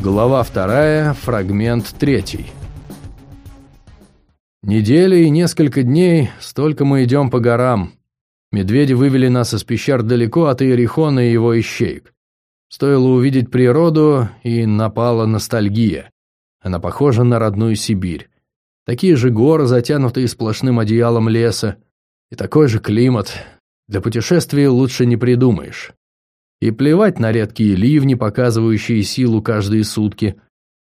Глава вторая, фрагмент третий. Недели и несколько дней, столько мы идем по горам. Медведи вывели нас из пещер далеко от Иерихона и его ищеек. Стоило увидеть природу, и напала ностальгия. Она похожа на родную Сибирь. Такие же горы, затянутые сплошным одеялом леса, и такой же климат. Для путешествия лучше не придумаешь. И плевать на редкие ливни, показывающие силу каждые сутки.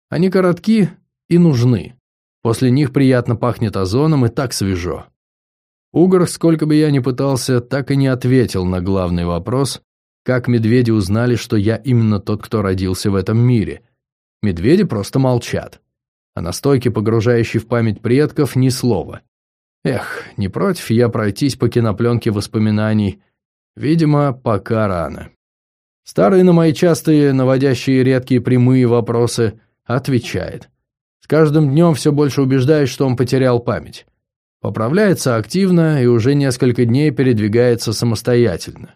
Они коротки и нужны. После них приятно пахнет озоном и так свежо. Угор, сколько бы я ни пытался, так и не ответил на главный вопрос, как медведи узнали, что я именно тот, кто родился в этом мире. Медведи просто молчат. А на стойке, погружающей в память предков, ни слова. Эх, не против я пройтись по кинопленке воспоминаний. Видимо, пока рано. Старый на мои частые, наводящие редкие прямые вопросы, отвечает. С каждым днем все больше убеждаюсь, что он потерял память. Поправляется активно и уже несколько дней передвигается самостоятельно.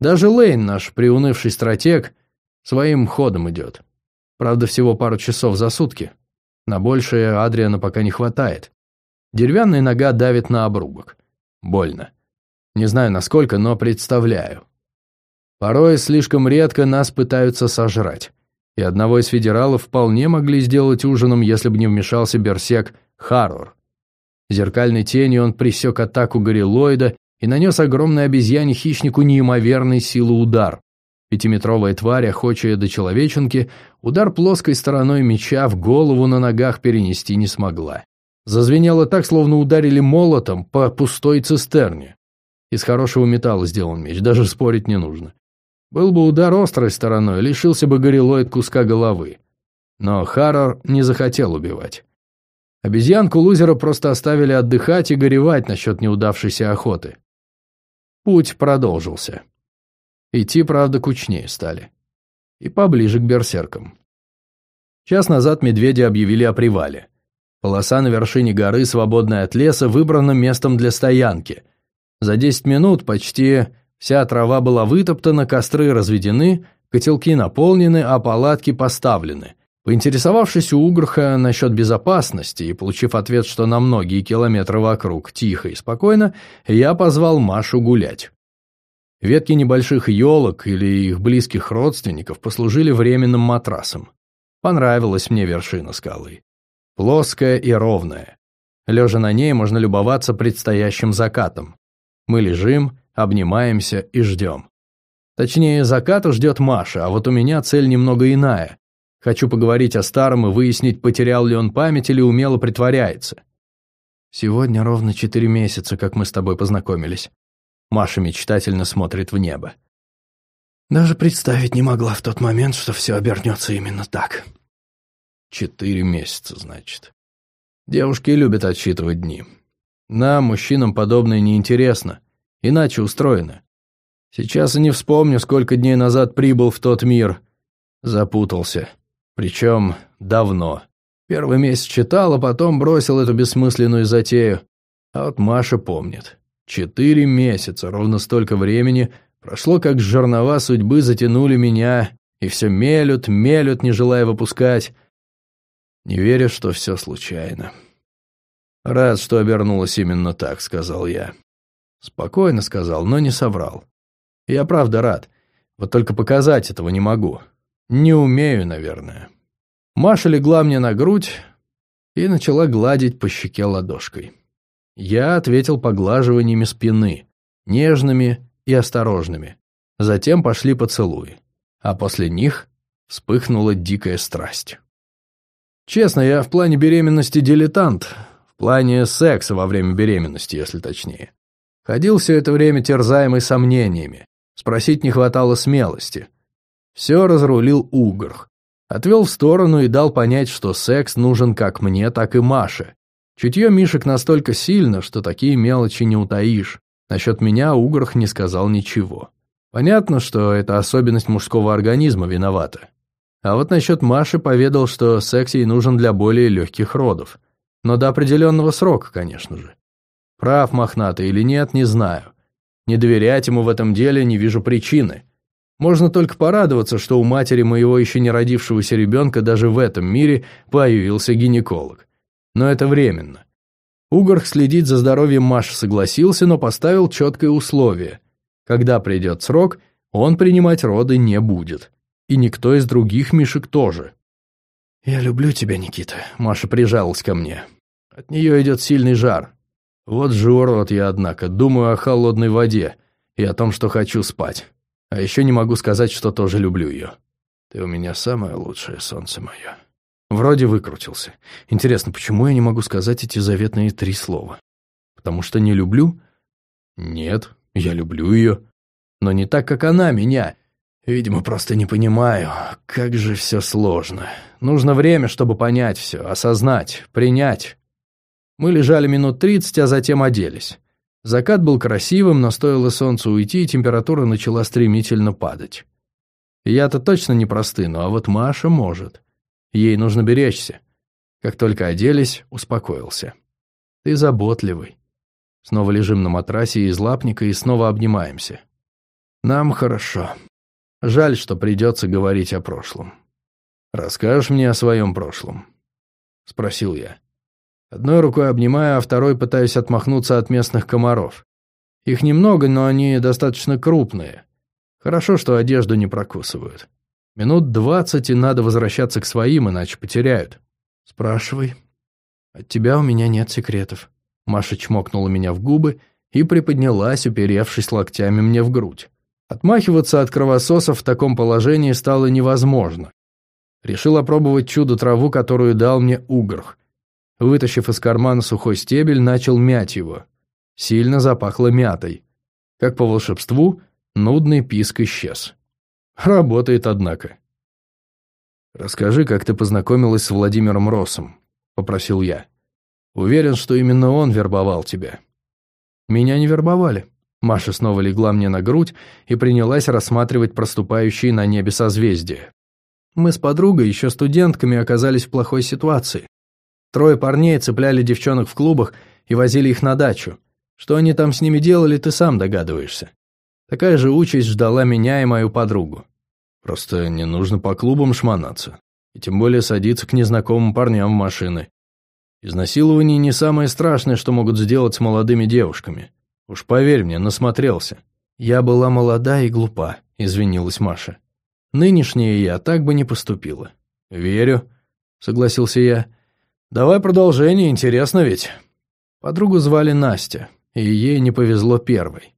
Даже Лейн, наш приунывший стратег, своим ходом идет. Правда, всего пару часов за сутки. На большее Адриана пока не хватает. Деревянная нога давит на обрубок. Больно. Не знаю насколько, но представляю. Порой слишком редко нас пытаются сожрать. И одного из федералов вполне могли сделать ужином, если бы не вмешался берсек Харрор. Зеркальной тенью он пресек атаку горилоида и нанес огромной обезьяне хищнику неимоверной силы удар. Пятиметровая тварь, охочая до человеченки, удар плоской стороной меча в голову на ногах перенести не смогла. Зазвенело так, словно ударили молотом по пустой цистерне. Из хорошего металла сделан меч, даже спорить не нужно. Был бы удар острой стороной, лишился бы горилоид куска головы. Но Харрор не захотел убивать. Обезьянку лузера просто оставили отдыхать и горевать насчет неудавшейся охоты. Путь продолжился. Идти, правда, кучнее стали. И поближе к берсеркам. Час назад медведи объявили о привале. Полоса на вершине горы, свободная от леса, выбрана местом для стоянки. За 10 минут почти Вся трава была вытоптана, костры разведены, котелки наполнены, а палатки поставлены. Поинтересовавшись у Угрха насчет безопасности и получив ответ, что на многие километры вокруг тихо и спокойно, я позвал Машу гулять. Ветки небольших елок или их близких родственников послужили временным матрасом. Понравилась мне вершина скалы. Плоская и ровная. Лежа на ней, можно любоваться предстоящим закатом. Мы лежим, обнимаемся и ждем. Точнее, заката ждет Маша, а вот у меня цель немного иная. Хочу поговорить о старом и выяснить, потерял ли он память или умело притворяется. Сегодня ровно четыре месяца, как мы с тобой познакомились. Маша мечтательно смотрит в небо. Даже представить не могла в тот момент, что все обернется именно так. Четыре месяца, значит. Девушки любят отсчитывать дни. Нам, мужчинам, подобное неинтересно. Иначе устроено. Сейчас и не вспомню, сколько дней назад прибыл в тот мир. Запутался. Причем давно. Первый месяц читал, а потом бросил эту бессмысленную затею. А вот Маша помнит. Четыре месяца, ровно столько времени, прошло, как жернова судьбы затянули меня, и все мелют, мелют, не желая выпускать. Не веря, что все случайно. «Рад, что обернулось именно так», — сказал я. Спокойно сказал, но не соврал. Я правда рад. Вот только показать этого не могу. Не умею, наверное. Маша легла мне на грудь и начала гладить по щеке ладошкой. Я ответил поглаживаниями спины, нежными и осторожными. Затем пошли поцелуи. А после них вспыхнула дикая страсть. Честно, я в плане беременности дилетант. В плане секса во время беременности, если точнее. Ходил все это время терзаемый сомнениями. Спросить не хватало смелости. Все разрулил Угрх. Отвел в сторону и дал понять, что секс нужен как мне, так и Маше. Чутье Мишек настолько сильно, что такие мелочи не утаишь. Насчет меня Угрх не сказал ничего. Понятно, что это особенность мужского организма виновата. А вот насчет Маши поведал, что секс ей нужен для более легких родов. Но до определенного срока, конечно же. Прав мохнатый или нет, не знаю. Не доверять ему в этом деле не вижу причины. Можно только порадоваться, что у матери моего еще не родившегося ребенка даже в этом мире появился гинеколог. Но это временно. Угорх следить за здоровьем Маши согласился, но поставил четкое условие. Когда придет срок, он принимать роды не будет. И никто из других Мишек тоже. «Я люблю тебя, Никита», — Маша прижалась ко мне. От нее идет сильный жар. Вот же урод я, однако, думаю о холодной воде и о том, что хочу спать. А еще не могу сказать, что тоже люблю ее. Ты у меня самое лучшее солнце мое. Вроде выкрутился. Интересно, почему я не могу сказать эти заветные три слова? Потому что не люблю? Нет, я люблю ее. Но не так, как она меня. Видимо, просто не понимаю, как же все сложно. Нужно время, чтобы понять все, осознать, принять. Мы лежали минут тридцать, а затем оделись. Закат был красивым, но стоило солнцу уйти, и температура начала стремительно падать. Я-то точно не простыну, а вот Маша может. Ей нужно беречься. Как только оделись, успокоился. Ты заботливый. Снова лежим на матрасе из лапника и снова обнимаемся. Нам хорошо. Жаль, что придется говорить о прошлом. «Расскажешь мне о своем прошлом?» — спросил я. Одной рукой обнимаю, а второй пытаюсь отмахнуться от местных комаров. Их немного, но они достаточно крупные. Хорошо, что одежду не прокусывают. Минут двадцать, и надо возвращаться к своим, иначе потеряют. Спрашивай. От тебя у меня нет секретов. Маша чмокнула меня в губы и приподнялась, уперевшись локтями мне в грудь. Отмахиваться от кровососов в таком положении стало невозможно. Решил опробовать чудо-траву, которую дал мне Угрх. Вытащив из кармана сухой стебель, начал мять его. Сильно запахло мятой. Как по волшебству, нудный писк исчез. Работает, однако. «Расскажи, как ты познакомилась с Владимиром Росом», — попросил я. «Уверен, что именно он вербовал тебя». «Меня не вербовали». Маша снова легла мне на грудь и принялась рассматривать проступающие на небе созвездия. Мы с подругой, еще студентками, оказались в плохой ситуации. Трое парней цепляли девчонок в клубах и возили их на дачу. Что они там с ними делали, ты сам догадываешься. Такая же участь ждала меня и мою подругу. Просто не нужно по клубам шмонаться. И тем более садиться к незнакомым парням в машины. Изнасилование не самое страшное, что могут сделать с молодыми девушками. Уж поверь мне, насмотрелся. Я была молода и глупа, извинилась Маша. Нынешняя я так бы не поступила. Верю, согласился я. «Давай продолжение, интересно ведь». Подругу звали Настя, и ей не повезло первой.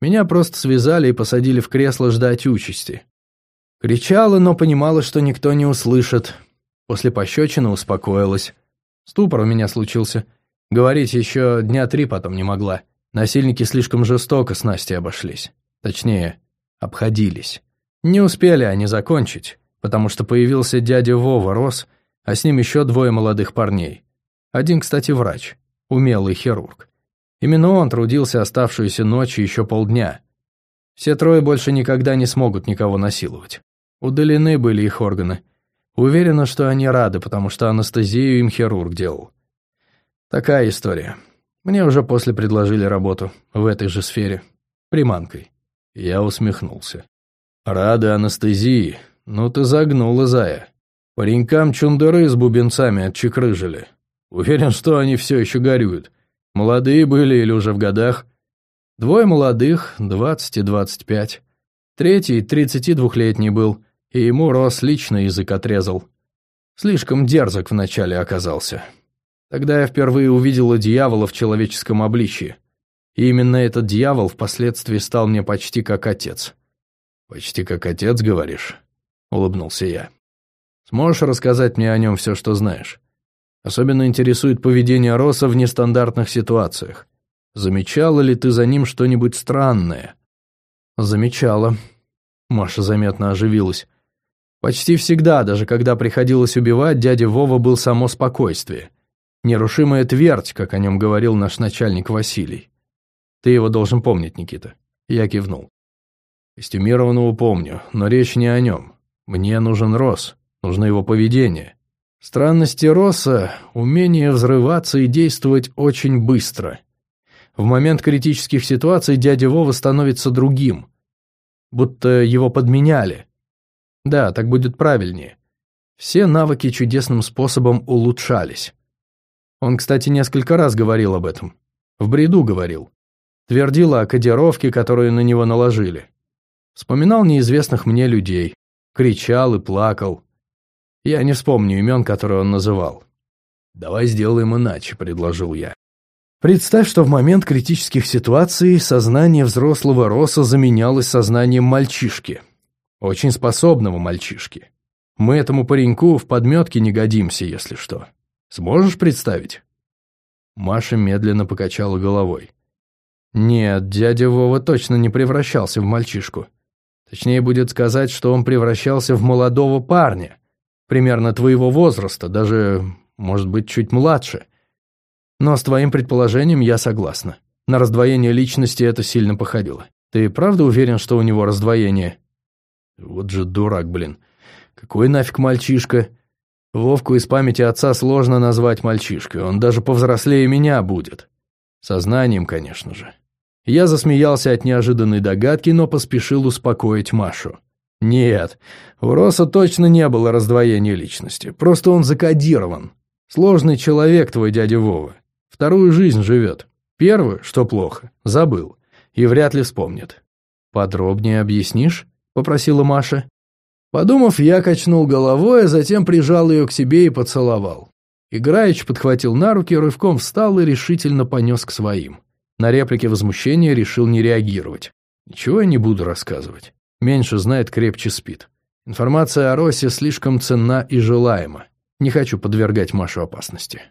Меня просто связали и посадили в кресло ждать участи. Кричала, но понимала, что никто не услышит. После пощечины успокоилась. Ступор у меня случился. Говорить еще дня три потом не могла. Насильники слишком жестоко с Настей обошлись. Точнее, обходились. Не успели они закончить, потому что появился дядя Вова Рос а с ним еще двое молодых парней. Один, кстати, врач, умелый хирург. Именно он трудился оставшуюся ночь и еще полдня. Все трое больше никогда не смогут никого насиловать. Удалены были их органы. Уверена, что они рады, потому что анестезию им хирург делал. Такая история. Мне уже после предложили работу в этой же сфере. Приманкой. Я усмехнулся. Рады анестезии? Ну ты загнула, зая. Паренькам чундеры с бубенцами отчекрыжили. Уверен, что они все еще горюют. Молодые были или уже в годах. Двое молодых, двадцать и двадцать пять. Третий, тридцати двухлетний был, и ему Рос лично язык отрезал. Слишком дерзок вначале оказался. Тогда я впервые увидела дьявола в человеческом обличье. И именно этот дьявол впоследствии стал мне почти как отец. «Почти как отец, говоришь?» — улыбнулся я. Сможешь рассказать мне о нем все, что знаешь? Особенно интересует поведение Роса в нестандартных ситуациях. Замечала ли ты за ним что-нибудь странное?» «Замечала». Маша заметно оживилась. «Почти всегда, даже когда приходилось убивать, дядя Вова был само спокойствие. Нерушимая твердь, как о нем говорил наш начальник Василий. Ты его должен помнить, Никита». Я кивнул. «Костюмированного помню, но речь не о нем. Мне нужен Рос нужно его поведение. Странности Росса – умение взрываться и действовать очень быстро. В момент критических ситуаций дядя Вова становится другим. будто его подменяли. Да, так будет правильнее. Все навыки чудесным способом улучшались. Он, кстати, несколько раз говорил об этом. В бреду говорил. Твердил о кодировке, которую на него наложили. Вспоминал неизвестных мне людей. Кричал и плакал. Я не вспомню имен, которые он называл. «Давай сделаем иначе», — предложил я. Представь, что в момент критических ситуаций сознание взрослого Роса заменялось сознанием мальчишки. Очень способного мальчишки. Мы этому пареньку в подметке не годимся, если что. Сможешь представить?» Маша медленно покачала головой. «Нет, дядя Вова точно не превращался в мальчишку. Точнее будет сказать, что он превращался в молодого парня, примерно твоего возраста, даже, может быть, чуть младше. Но с твоим предположением я согласна. На раздвоение личности это сильно походило. Ты правда уверен, что у него раздвоение?» «Вот же дурак, блин. Какой нафиг мальчишка? Вовку из памяти отца сложно назвать мальчишкой, он даже повзрослее меня будет. Сознанием, конечно же. Я засмеялся от неожиданной догадки, но поспешил успокоить Машу. Нет, у Роса точно не было раздвоения личности, просто он закодирован. Сложный человек твой дядя Вова. Вторую жизнь живет. Первую, что плохо, забыл. И вряд ли вспомнит. «Подробнее объяснишь?» – попросила Маша. Подумав, я качнул головой, а затем прижал ее к себе и поцеловал. Играич подхватил на руки, рывком встал и решительно понес к своим. На реплике возмущения решил не реагировать. Ничего я не буду рассказывать. Меньше знает, крепче спит. Информация о Росе слишком ценна и желаема. Не хочу подвергать Машу опасности.